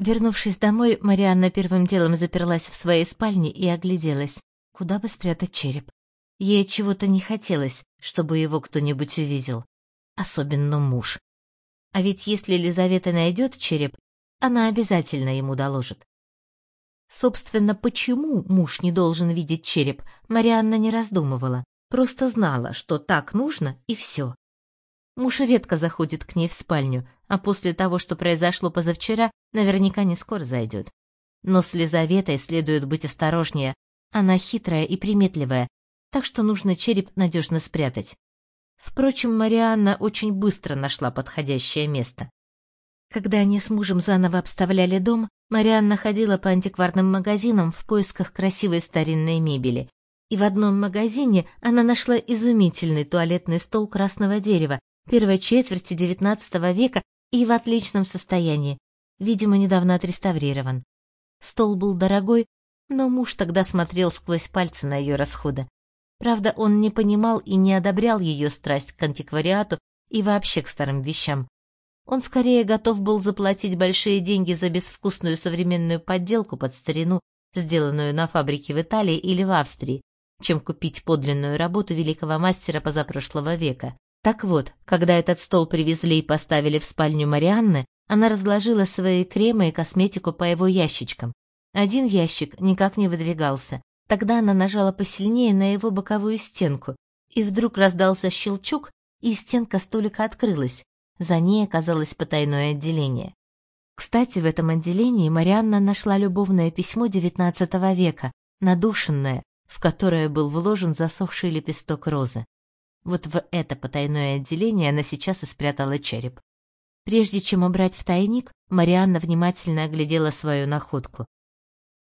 Вернувшись домой, Марианна первым делом заперлась в своей спальне и огляделась, куда бы спрятать череп. Ей чего-то не хотелось, чтобы его кто-нибудь увидел, особенно муж. А ведь если Елизавета найдет череп, она обязательно ему доложит. Собственно, почему муж не должен видеть череп, Марианна не раздумывала, просто знала, что так нужно, и все. Муж редко заходит к ней в спальню, а после того, что произошло позавчера, наверняка не скоро зайдет. Но с Лизаветой следует быть осторожнее. Она хитрая и приметливая, так что нужно череп надежно спрятать. Впрочем, Марианна очень быстро нашла подходящее место. Когда они с мужем заново обставляли дом, Марианна ходила по антикварным магазинам в поисках красивой старинной мебели. И в одном магазине она нашла изумительный туалетный стол красного дерева первой четверти XIX века и в отличном состоянии, видимо, недавно отреставрирован. Стол был дорогой, но муж тогда смотрел сквозь пальцы на ее расходы. Правда, он не понимал и не одобрял ее страсть к антиквариату и вообще к старым вещам. Он скорее готов был заплатить большие деньги за безвкусную современную подделку под старину, сделанную на фабрике в Италии или в Австрии, чем купить подлинную работу великого мастера позапрошлого века. Так вот, когда этот стол привезли и поставили в спальню Марианны, она разложила свои кремы и косметику по его ящичкам. Один ящик никак не выдвигался, Тогда она нажала посильнее на его боковую стенку, и вдруг раздался щелчок, и стенка столика открылась. За ней оказалось потайное отделение. Кстати, в этом отделении Марианна нашла любовное письмо XIX века, надушенное, в которое был вложен засохший лепесток розы. Вот в это потайное отделение она сейчас и спрятала череп. Прежде чем убрать в тайник, Марианна внимательно оглядела свою находку.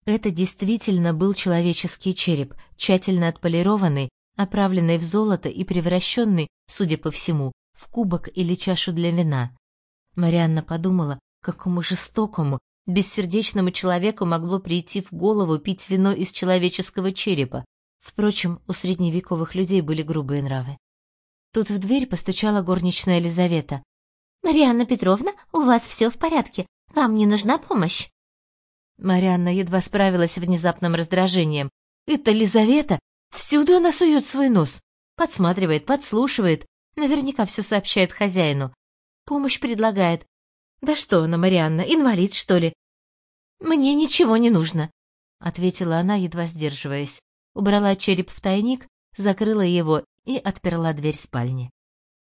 Это действительно был человеческий череп, тщательно отполированный, оправленный в золото и превращенный, судя по всему, в кубок или чашу для вина. Марианна подумала, какому жестокому, бессердечному человеку могло прийти в голову пить вино из человеческого черепа. Впрочем, у средневековых людей были грубые нравы. Тут в дверь постучала горничная Елизавета. «Марианна Петровна, у вас все в порядке. Вам не нужна помощь?» Марианна едва справилась с внезапным раздражением. «Это Лизавета? Всюду она сует свой нос. Подсматривает, подслушивает. Наверняка все сообщает хозяину. Помощь предлагает. Да что она, Марианна, инвалид, что ли?» «Мне ничего не нужно», — ответила она, едва сдерживаясь. Убрала череп в тайник, закрыла его и отперла дверь спальни.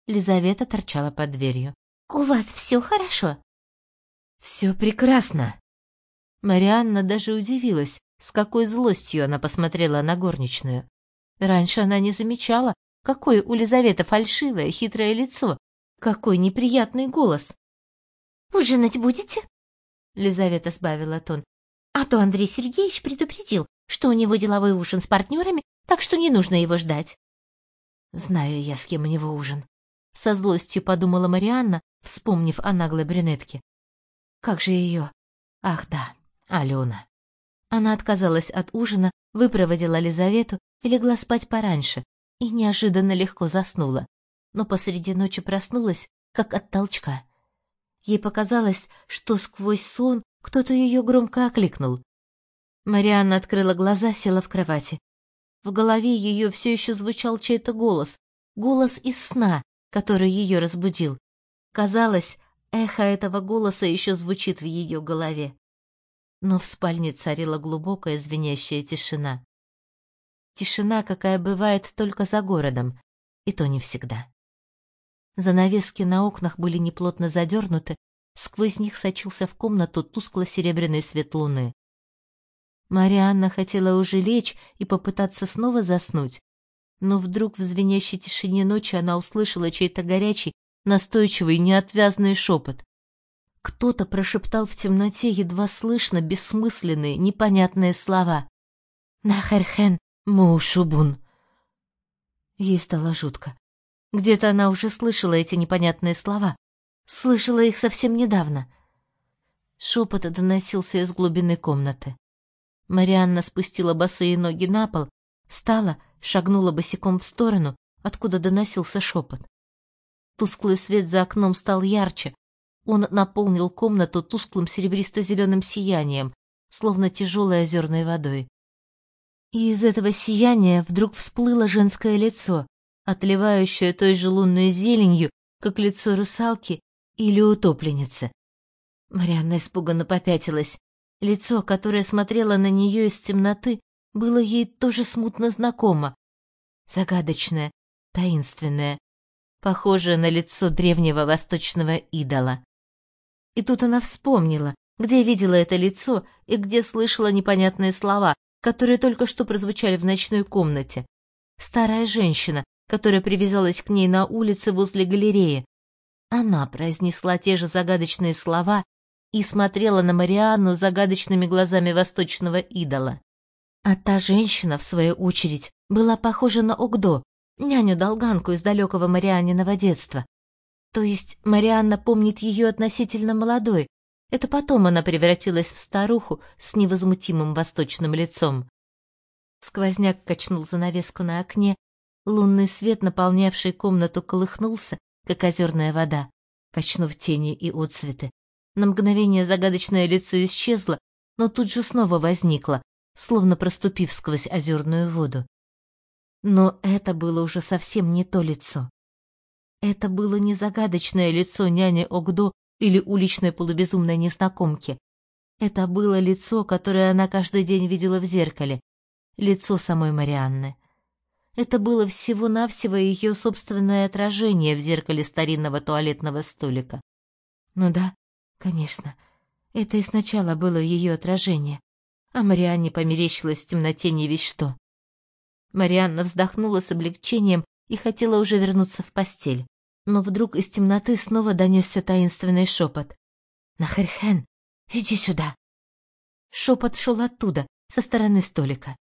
Лизавета торчала под дверью. «У вас все хорошо?» «Все прекрасно», Марианна даже удивилась, с какой злостью она посмотрела на горничную. Раньше она не замечала, какое у Лизаветы фальшивое, хитрое лицо, какой неприятный голос. «Ужинать будете?» Лизавета сбавила тон. «А то Андрей Сергеевич предупредил, что у него деловой ужин с партнерами, так что не нужно его ждать». «Знаю я, с кем у него ужин», — со злостью подумала Марианна, вспомнив о наглой брюнетке. «Как же ее? Ах да, Алена. Она отказалась от ужина, выпроводила Лизавету и легла спать пораньше, и неожиданно легко заснула, но посреди ночи проснулась, как от толчка. Ей показалось, что сквозь сон кто-то ее громко окликнул. Марианна открыла глаза, села в кровати. В голове ее все еще звучал чей-то голос, голос из сна, который ее разбудил. Казалось, эхо этого голоса еще звучит в ее голове но в спальне царила глубокая звенящая тишина. Тишина, какая бывает только за городом, и то не всегда. Занавески на окнах были неплотно задернуты, сквозь них сочился в комнату тускло-серебряный свет луны. Марианна хотела уже лечь и попытаться снова заснуть, но вдруг в звенящей тишине ночи она услышала чей-то горячий, настойчивый, неотвязный шепот. Кто-то прошептал в темноте едва слышно бессмысленные, непонятные слова. «Нахерхен мушубун». Ей стало жутко. Где-то она уже слышала эти непонятные слова. Слышала их совсем недавно. Шепот доносился из глубины комнаты. Марианна спустила босые ноги на пол, встала, шагнула босиком в сторону, откуда доносился шепот. Тусклый свет за окном стал ярче, Он наполнил комнату тусклым серебристо-зеленым сиянием, словно тяжелой озерной водой. И из этого сияния вдруг всплыло женское лицо, отливающее той же лунной зеленью, как лицо русалки или утопленницы. Марианна испуганно попятилась. Лицо, которое смотрело на нее из темноты, было ей тоже смутно знакомо. Загадочное, таинственное, похожее на лицо древнего восточного идола. И тут она вспомнила, где видела это лицо и где слышала непонятные слова, которые только что прозвучали в ночной комнате. Старая женщина, которая привязалась к ней на улице возле галереи. Она произнесла те же загадочные слова и смотрела на Марианну загадочными глазами восточного идола. А та женщина, в свою очередь, была похожа на Огдо, няню-долганку из далекого Марианниного детства. То есть Марианна помнит ее относительно молодой, это потом она превратилась в старуху с невозмутимым восточным лицом. Сквозняк качнул занавеску на окне, лунный свет, наполнявший комнату, колыхнулся, как озерная вода, качнув тени и отцветы. На мгновение загадочное лицо исчезло, но тут же снова возникло, словно проступив сквозь озерную воду. Но это было уже совсем не то лицо. Это было не загадочное лицо няни Огдо или уличной полубезумной незнакомки. Это было лицо, которое она каждый день видела в зеркале, лицо самой Марианны. Это было всего-навсего ее собственное отражение в зеркале старинного туалетного столика. Ну да, конечно, это и сначала было ее отражение, а Марианне померещилось в темноте не весь что. Марианна вздохнула с облегчением и хотела уже вернуться в постель но вдруг из темноты снова донесся таинственный шепот. «Нахерхен, иди сюда!» Шепот шел оттуда, со стороны столика.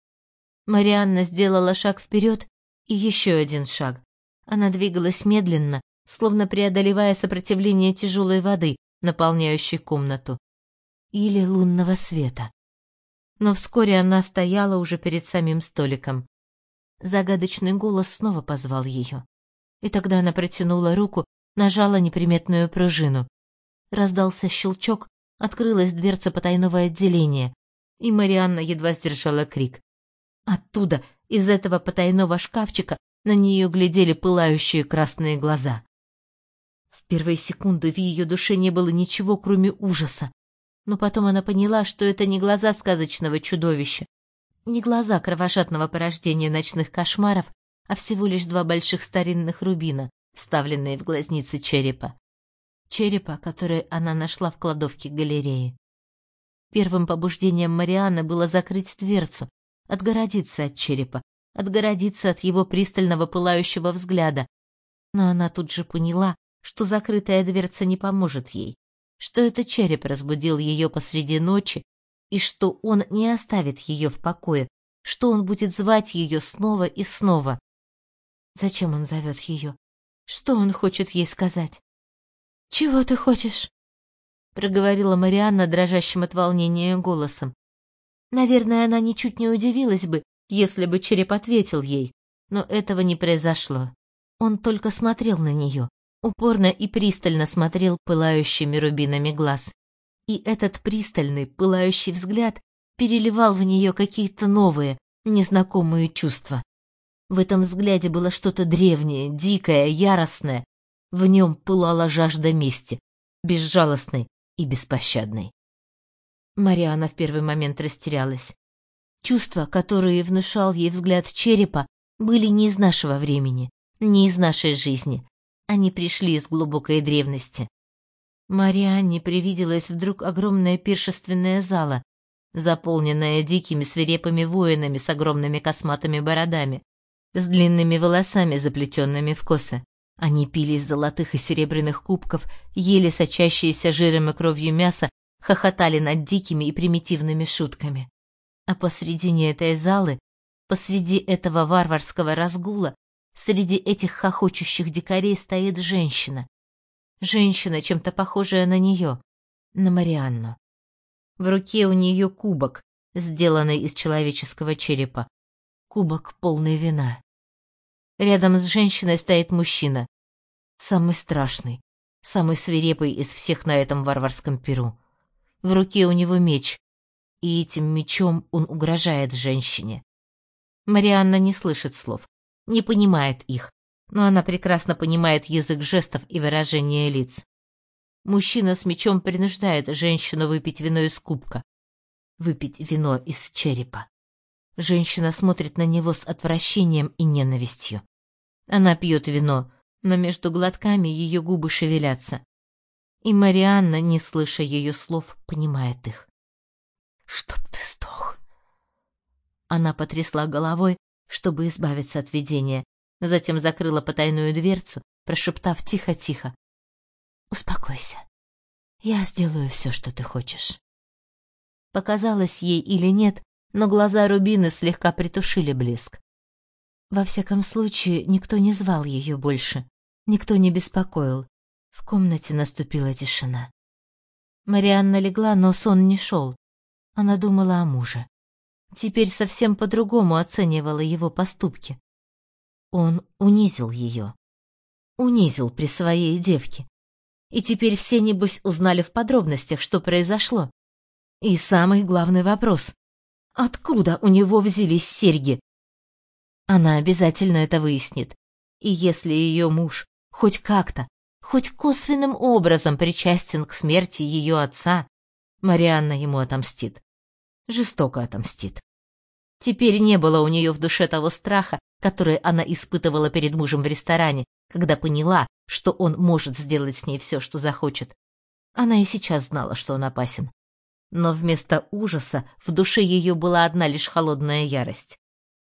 Марианна сделала шаг вперед и еще один шаг. Она двигалась медленно, словно преодолевая сопротивление тяжелой воды, наполняющей комнату. Или лунного света. Но вскоре она стояла уже перед самим столиком. Загадочный голос снова позвал ее. И тогда она протянула руку, нажала неприметную пружину. Раздался щелчок, открылась дверца потайного отделения, и Марианна едва сдержала крик. Оттуда, из этого потайного шкафчика, на нее глядели пылающие красные глаза. Первые секунды в ее душе не было ничего, кроме ужаса. Но потом она поняла, что это не глаза сказочного чудовища, не глаза кровожадного порождения ночных кошмаров, а всего лишь два больших старинных рубина, вставленные в глазницы черепа. Черепа, который она нашла в кладовке галереи. Первым побуждением Марианы было закрыть дверцу, отгородиться от черепа, отгородиться от его пристального пылающего взгляда. Но она тут же поняла, что закрытая дверца не поможет ей, что это череп разбудил ее посреди ночи, и что он не оставит ее в покое, что он будет звать ее снова и снова. Зачем он зовет ее? Что он хочет ей сказать? «Чего ты хочешь?» — проговорила Марианна дрожащим от волнения голосом. Наверное, она ничуть не удивилась бы, если бы череп ответил ей, но этого не произошло. Он только смотрел на нее, упорно и пристально смотрел пылающими рубинами глаз. И этот пристальный, пылающий взгляд переливал в нее какие-то новые, незнакомые чувства. В этом взгляде было что-то древнее, дикое, яростное. В нем пылала жажда мести, безжалостной и беспощадной. Мариана в первый момент растерялась. Чувства, которые внушал ей взгляд черепа, были не из нашего времени, не из нашей жизни. Они пришли из глубокой древности. Марианне привиделась вдруг огромная пиршественная зала, заполненная дикими свирепыми воинами с огромными косматыми бородами с длинными волосами, заплетенными в косы. Они пили из золотых и серебряных кубков, ели сочащиеся жиром и кровью мясо, хохотали над дикими и примитивными шутками. А посредине этой залы, посреди этого варварского разгула, среди этих хохочущих дикарей стоит женщина. Женщина, чем-то похожая на нее, на Марианну. В руке у нее кубок, сделанный из человеческого черепа, кубок полный вина. Рядом с женщиной стоит мужчина, самый страшный, самый свирепый из всех на этом варварском перу. В руке у него меч, и этим мечом он угрожает женщине. Марианна не слышит слов, не понимает их, но она прекрасно понимает язык жестов и выражения лиц. Мужчина с мечом принуждает женщину выпить вино из кубка, выпить вино из черепа. Женщина смотрит на него с отвращением и ненавистью. Она пьет вино, но между глотками ее губы шевелятся. И Марианна, не слыша ее слов, понимает их. «Чтоб ты сдох!» Она потрясла головой, чтобы избавиться от видения, затем закрыла потайную дверцу, прошептав тихо-тихо. «Успокойся. Я сделаю все, что ты хочешь». Показалось ей или нет, но глаза Рубины слегка притушили блеск. Во всяком случае, никто не звал ее больше, никто не беспокоил. В комнате наступила тишина. Марианна легла, но сон не шел. Она думала о муже. Теперь совсем по-другому оценивала его поступки. Он унизил ее. Унизил при своей девке. И теперь все, небось, узнали в подробностях, что произошло. И самый главный вопрос. Откуда у него взялись серьги? Она обязательно это выяснит. И если ее муж хоть как-то, хоть косвенным образом причастен к смерти ее отца, Марианна ему отомстит. Жестоко отомстит. Теперь не было у нее в душе того страха, который она испытывала перед мужем в ресторане, когда поняла, что он может сделать с ней все, что захочет. Она и сейчас знала, что он опасен. Но вместо ужаса в душе ее была одна лишь холодная ярость.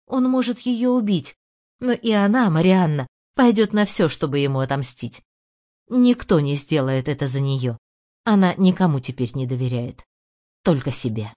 Он может ее убить, но и она, Марианна, пойдет на все, чтобы ему отомстить. Никто не сделает это за нее. Она никому теперь не доверяет. Только себе.